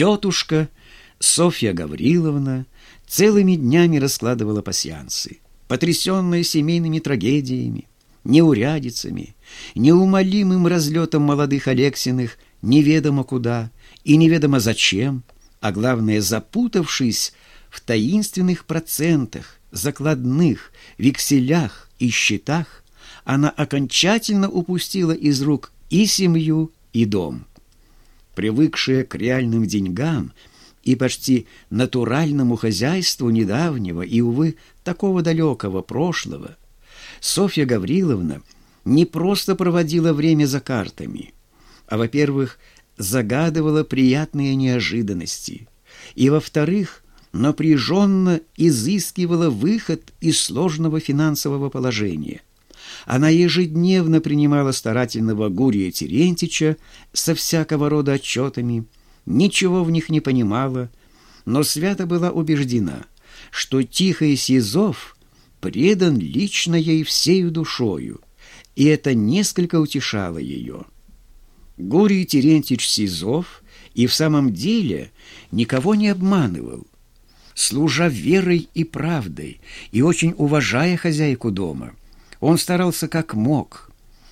Тетушка Софья Гавриловна целыми днями раскладывала пасьянсы, потрясенная семейными трагедиями, неурядицами, неумолимым разлетом молодых Алексиных неведомо куда и неведомо зачем, а главное, запутавшись в таинственных процентах, закладных, векселях и счетах, она окончательно упустила из рук и семью, и дом. Привыкшая к реальным деньгам и почти натуральному хозяйству недавнего и, увы, такого далекого прошлого, Софья Гавриловна не просто проводила время за картами, а, во-первых, загадывала приятные неожиданности, и, во-вторых, напряженно изыскивала выход из сложного финансового положения. Она ежедневно принимала старательного Гурия Терентича со всякого рода отчетами, ничего в них не понимала, но свято была убеждена, что Тихий Сизов предан лично ей всею душою, и это несколько утешало ее. Гурий Терентьевич Сизов и в самом деле никого не обманывал. Служа верой и правдой и очень уважая хозяйку дома, он старался как мог,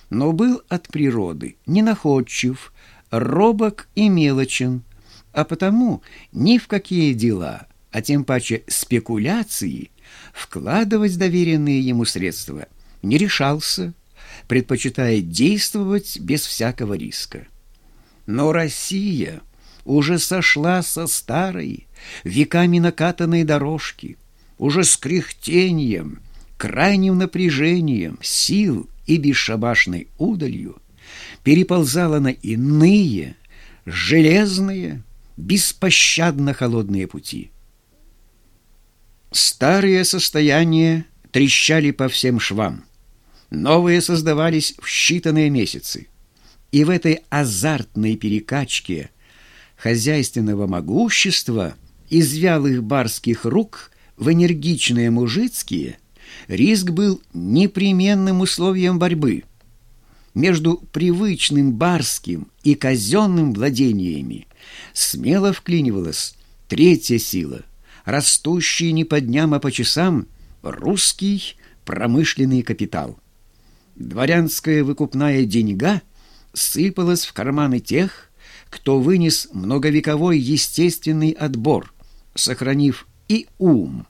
но был от природы ненаходчив, робок и мелочен, а потому ни в какие дела, а тем паче спекуляции, вкладывать доверенные ему средства не решался, предпочитая действовать без всякого риска. Но Россия уже сошла со старой, веками накатанной дорожки, уже с кряхтением, крайним напряжением сил и бесшабашной удалью переползала на иные, железные, беспощадно холодные пути. Старые состояния трещали по всем швам, новые создавались в считанные месяцы. И в этой азартной перекачке хозяйственного могущества из вялых барских рук в энергичные мужицкие риск был непременным условием борьбы. Между привычным барским и казенным владениями смело вклинивалась третья сила, растущий не по дням, а по часам русский промышленный капитал. Дворянская выкупная деньга сыпалась в карманы тех, кто вынес многовековой естественный отбор, сохранив и ум,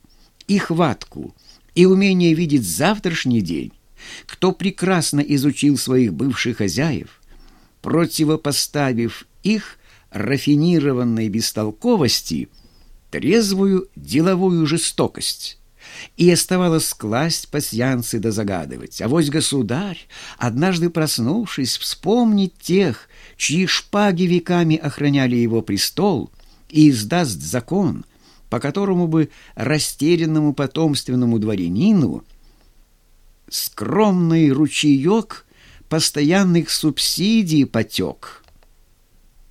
и хватку, и умение видеть завтрашний день, кто прекрасно изучил своих бывших хозяев, противопоставив их рафинированной бестолковости трезвую деловую жестокость. И оставалось класть пасьянцы да загадывать. А вось государь, однажды проснувшись, вспомнит тех, чьи шпаги веками охраняли его престол, и издаст закон, по которому бы растерянному потомственному дворянину скромный ручеек постоянных субсидий потек.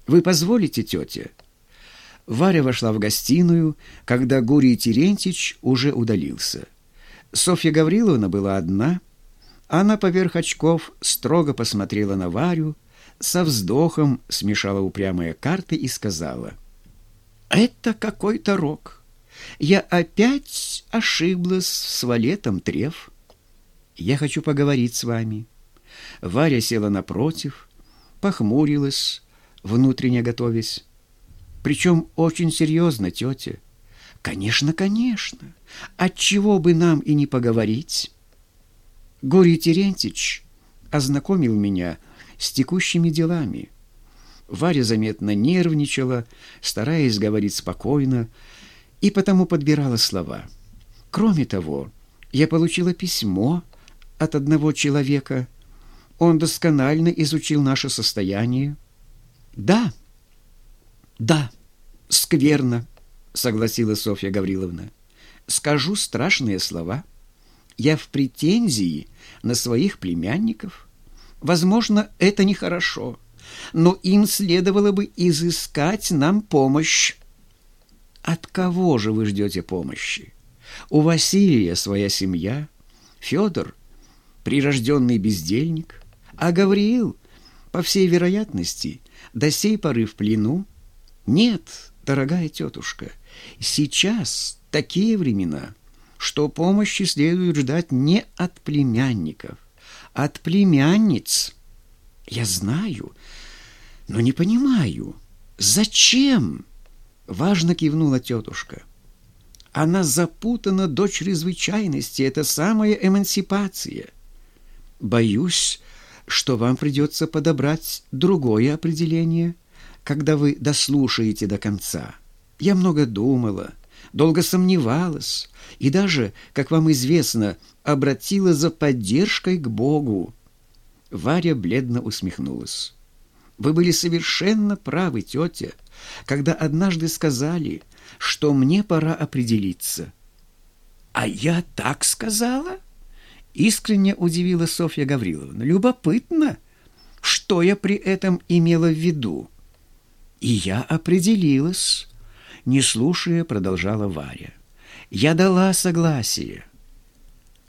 Вы позволите, тетя?» Варя вошла в гостиную, когда Гурий Терентьевич уже удалился. Софья Гавриловна была одна. Она поверх очков строго посмотрела на Варю, со вздохом смешала упрямые карты и сказала, «Это какой-то рок. Я опять ошиблась с валетом трев. Я хочу поговорить с вами». Варя села напротив, похмурилась, внутренне готовясь. Причем очень серьезно, тетя. Конечно, конечно. Отчего бы нам и не поговорить? Горий Терентьевич ознакомил меня с текущими делами. Варя заметно нервничала, стараясь говорить спокойно, и потому подбирала слова. Кроме того, я получила письмо от одного человека. Он досконально изучил наше состояние, да, да, скверно, согласилась Софья Гавриловна. Скажу страшные слова. Я в претензии на своих племянников. Возможно, это нехорошо, но им следовало бы изыскать нам помощь. От кого же вы ждете помощи? У Василия своя семья, Федор — прирожденный бездельник, а Гавриил, по всей вероятности, до сей поры в плену? Нет, Дорогая тетушка, сейчас такие времена, что помощи следует ждать не от племянников, от племянниц. Я знаю, но не понимаю, зачем? Важно кивнула тетушка. Она запутана до чрезвычайности, это самая эмансипация. Боюсь, что вам придется подобрать другое определение, когда вы дослушаете до конца. Я много думала, долго сомневалась и даже, как вам известно, обратила за поддержкой к Богу. Варя бледно усмехнулась. Вы были совершенно правы, тетя, когда однажды сказали, что мне пора определиться. А я так сказала? Искренне удивила Софья Гавриловна. Любопытно, что я при этом имела в виду. И я определилась, не слушая, продолжала Варя. Я дала согласие.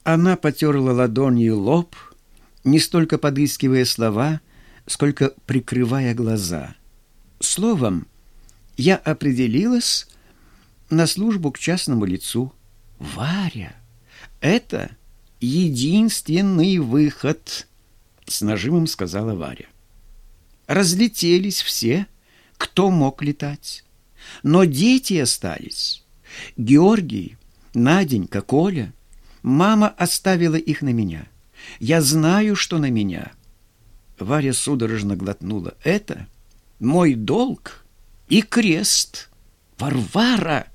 Она потерла ладонью лоб, не столько подыскивая слова, сколько прикрывая глаза. Словом, я определилась на службу к частному лицу. Варя, это единственный выход, с нажимом сказала Варя. Разлетелись все, кто мог летать. Но дети остались. Георгий, Наденька, Коля. Мама оставила их на меня. Я знаю, что на меня. Варя судорожно глотнула. Это мой долг и крест. Варвара!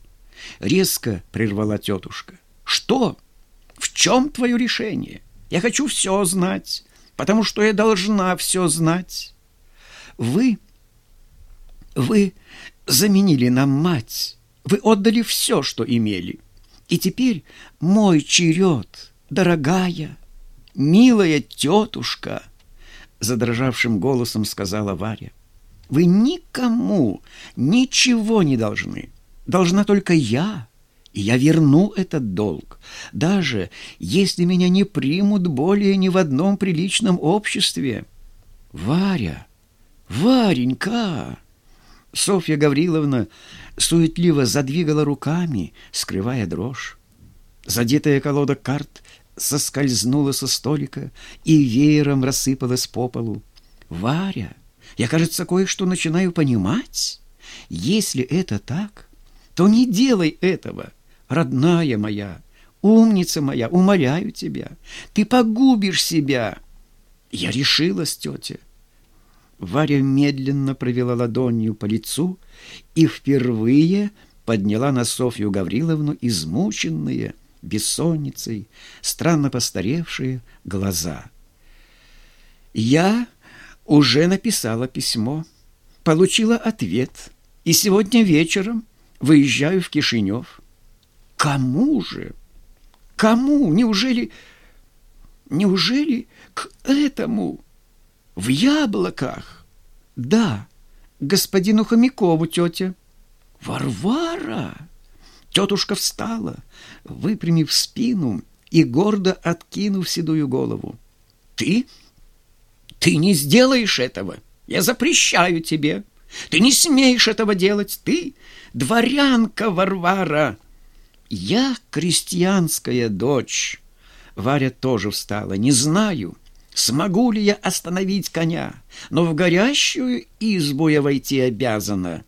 Резко прервала тетушка. Что? В чем твое решение? Я хочу все знать, потому что я должна все знать. Вы, вы заменили нам мать. Вы отдали все, что имели. И теперь мой черед, дорогая, милая тетушка, задрожавшим голосом сказала Варя. Вы никому ничего не должны. Должна только я, и я верну этот долг, даже если меня не примут более ни в одном приличном обществе. Варя, Варенька! Софья Гавриловна суетливо задвигала руками, скрывая дрожь. Задетая колода карт соскользнула со столика и веером рассыпалась по полу. «Варя, я, кажется, кое-что начинаю понимать. Если это так, то не делай этого, родная моя, умница моя, умоляю тебя. Ты погубишь себя». Я решилась, тетя. Варя медленно провела ладонью по лицу и впервые подняла на Софью Гавриловну измученные, бессонницей, странно постаревшие глаза. «Я уже написала письмо, получила ответ, и сегодня вечером выезжаю в Кишинев. Кому же? Кому? Неужели... Неужели к этому?» В яблоках? Да, господину Хомякову, тетя. Варвара! Тетушка встала, выпрямив спину и гордо откинув седую голову. Ты? Ты не сделаешь этого. Я запрещаю тебе. Ты не смеешь этого делать. Ты дворянка Варвара. Я крестьянская дочь. Варя тоже встала. Не знаю. Смогу ли я остановить коня? Но в горящую избу я войти обязана.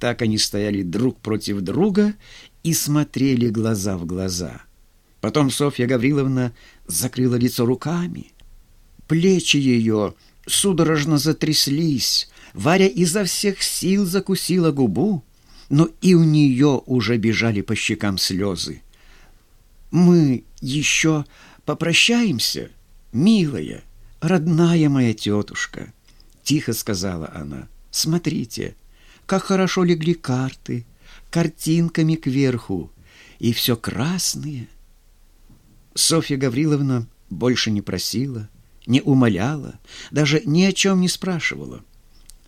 Так они стояли друг против друга и смотрели глаза в глаза. Потом Софья Гавриловна закрыла лицо руками. Плечи ее судорожно затряслись. Варя изо всех сил закусила губу, но и у нее уже бежали по щекам слезы. «Мы еще попрощаемся?» «Милая, родная моя тетушка», — тихо сказала она, — «смотрите, как хорошо легли карты, картинками кверху, и все красные». Софья Гавриловна больше не просила, не умоляла, даже ни о чем не спрашивала.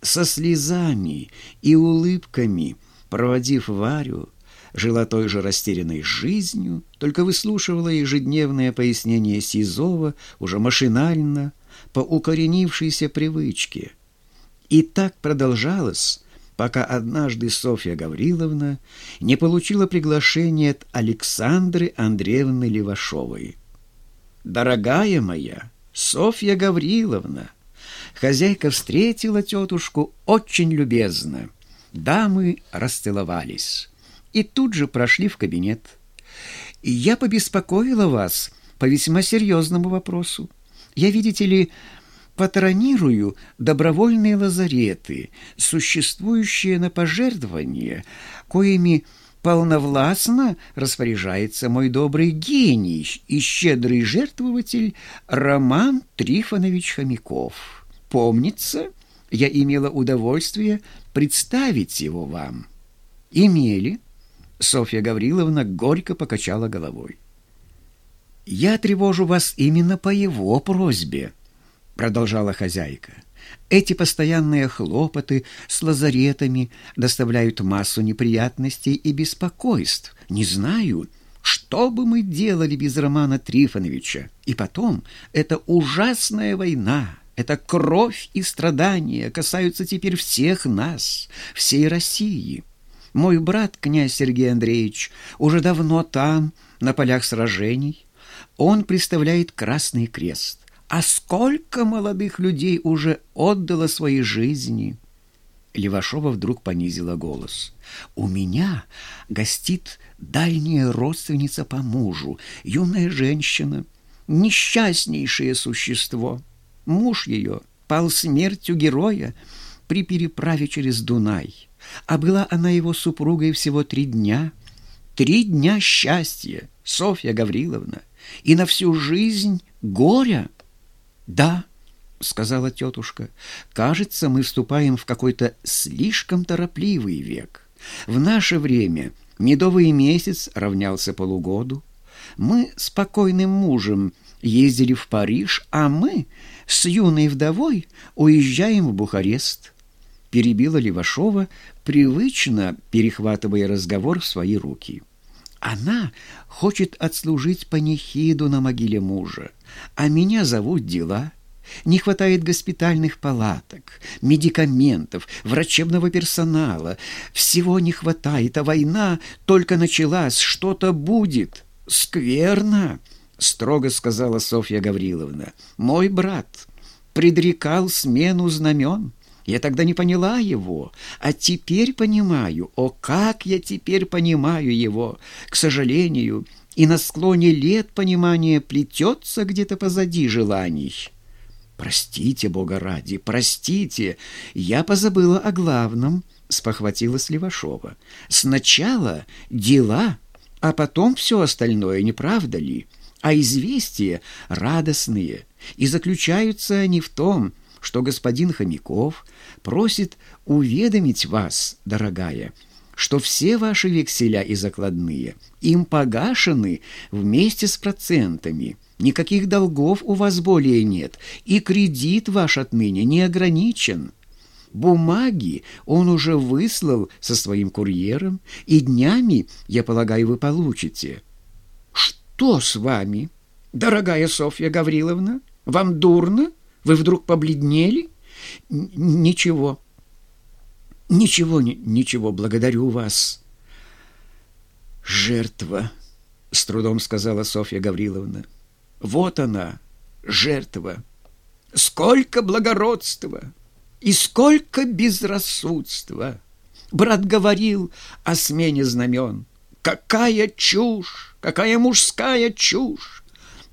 Со слезами и улыбками, проводив Варю, жила той же растерянной жизнью, только выслушивала ежедневное пояснение Сизова уже машинально, по укоренившейся привычке. И так продолжалось пока однажды Софья Гавриловна не получила приглашение от Александры Андреевны Левашовой. «Дорогая моя, Софья Гавриловна!» Хозяйка встретила тетушку очень любезно. Дамы расцеловались и тут же прошли в кабинет. «Я побеспокоила вас по весьма серьезному вопросу. Я, видите ли, патронирую добровольные лазареты, существующие на пожертвования, коими полновластно распоряжается мой добрый гений и щедрый жертвователь Роман Трифонович Хомяков. Помнится, я имела удовольствие представить его вам. Имели? Софья Гавриловна горько покачала головой. «Я тревожу вас именно по его просьбе», — продолжала хозяйка. «Эти постоянные хлопоты с лазаретами доставляют массу неприятностей и беспокойств. Не знаю, что бы мы делали без Романа Трифоновича. И потом, эта ужасная война, эта кровь и страдания касаются теперь всех нас, всей России». Мой брат, князь Сергей Андреевич, уже давно там, на полях сражений. Он представляет Красный Крест. А сколько молодых людей уже отдало свои жизни!» Левашова вдруг понизила голос. «У меня гостит дальняя родственница по мужу, юная женщина, несчастнейшее существо. Муж ее пал смертью героя при переправе через Дунай а была она его супругой всего три дня. Три дня счастья, Софья Гавриловна, и на всю жизнь горя. Да, сказала тетушка, кажется, мы вступаем в какой-то слишком торопливый век. В наше время медовый месяц равнялся полугоду. Мы с покойным мужем ездили в Париж, а мы с юной вдовой уезжаем в Бухарест перебила Левашова, привычно перехватывая разговор в свои руки. Она хочет отслужить панихиду на могиле мужа, а меня зовут дела. Не хватает госпитальных палаток, медикаментов, врачебного персонала. Всего не хватает, а война только началась, что-то будет. Скверно, строго сказала Софья Гавриловна. Мой брат предрекал смену знамен. Я тогда не поняла его, а теперь понимаю. О, как я теперь понимаю его! К сожалению, и на склоне лет понимание плетется где-то позади желаний. «Простите, Бога ради, простите, я позабыла о главном», — спохватилась Левашова. «Сначала дела, а потом все остальное, не правда ли? А известия радостные, и заключаются они в том, что господин Хомяков просит уведомить вас, дорогая, что все ваши векселя и закладные им погашены вместе с процентами. Никаких долгов у вас более нет, и кредит ваш отныне не ограничен. Бумаги он уже выслал со своим курьером, и днями, я полагаю, вы получите. Что с вами, дорогая Софья Гавриловна? Вам дурно? Вы вдруг побледнели? Ничего. Ничего, ничего, благодарю вас. Жертва, с трудом сказала Софья Гавриловна. Вот она, жертва. Сколько благородства и сколько безрассудства. Брат говорил о смене знамен. Какая чушь, какая мужская чушь.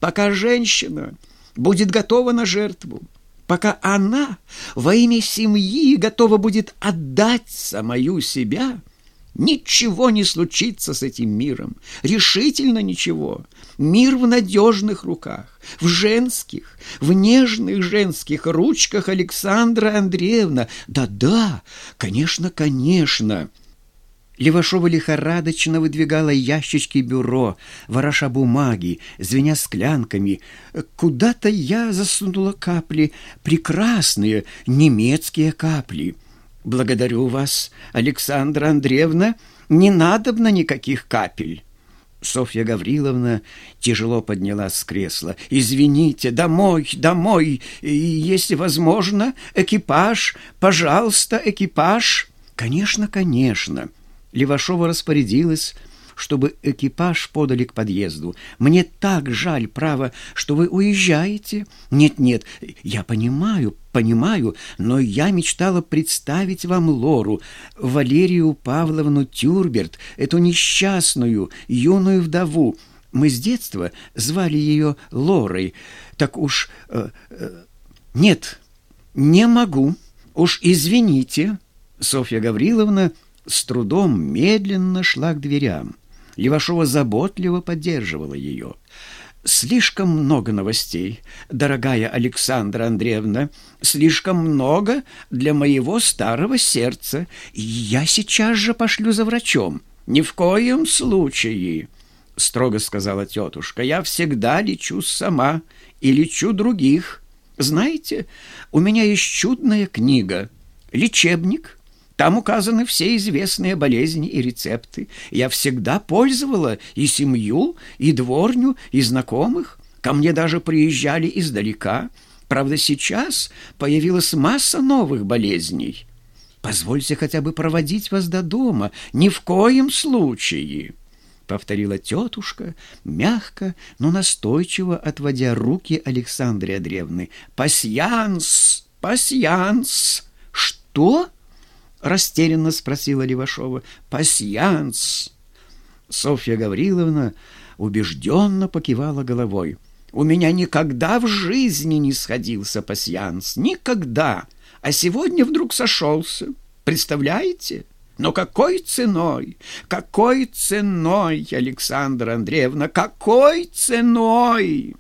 Пока женщина будет готова на жертву, пока она во имя семьи готова будет отдать самую себя, ничего не случится с этим миром, решительно ничего. Мир в надежных руках, в женских, в нежных женских ручках Александра Андреевна. Да-да, конечно, конечно. Левашова лихорадочно выдвигала ящички бюро, вороша бумаги, звеня склянками. Куда-то я засунула капли, прекрасные немецкие капли. «Благодарю вас, Александра Андреевна, не надобно никаких капель». Софья Гавриловна тяжело поднялась с кресла. «Извините, домой, домой, если возможно, экипаж, пожалуйста, экипаж». Конечно, конечно. Левашова распорядилась, чтобы экипаж подали к подъезду. Мне так жаль, право, что вы уезжаете. Нет-нет, я понимаю, понимаю, но я мечтала представить вам Лору, Валерию Павловну Тюрберт, эту несчастную, юную вдову. Мы с детства звали ее Лорой. Так уж... Э, э, нет, не могу. Уж извините. Софья Гавриловна с трудом медленно шла к дверям. Левашова заботливо поддерживала ее. «Слишком много новостей, дорогая Александра Андреевна, слишком много для моего старого сердца. Я сейчас же пошлю за врачом. Ни в коем случае!» — строго сказала тетушка. «Я всегда лечу сама и лечу других. Знаете, у меня есть чудная книга, лечебник» Там указаны все известные болезни и рецепты. Я всегда пользовала и семью, и дворню, и знакомых. Ко мне даже приезжали издалека. Правда, сейчас появилась масса новых болезней. Позвольте хотя бы проводить вас до дома. Ни в коем случае!» повторила тетушка, мягко, но настойчиво отводя руки Александры Андреевны. «Пасьянс! Пасьянс!» «Что?» Растерянно спросила Левашова. «Пасьянс!» Софья Гавриловна убежденно покивала головой. «У меня никогда в жизни не сходился пасьянс. Никогда! А сегодня вдруг сошелся. Представляете? Но какой ценой? Какой ценой, Александра Андреевна, какой ценой?»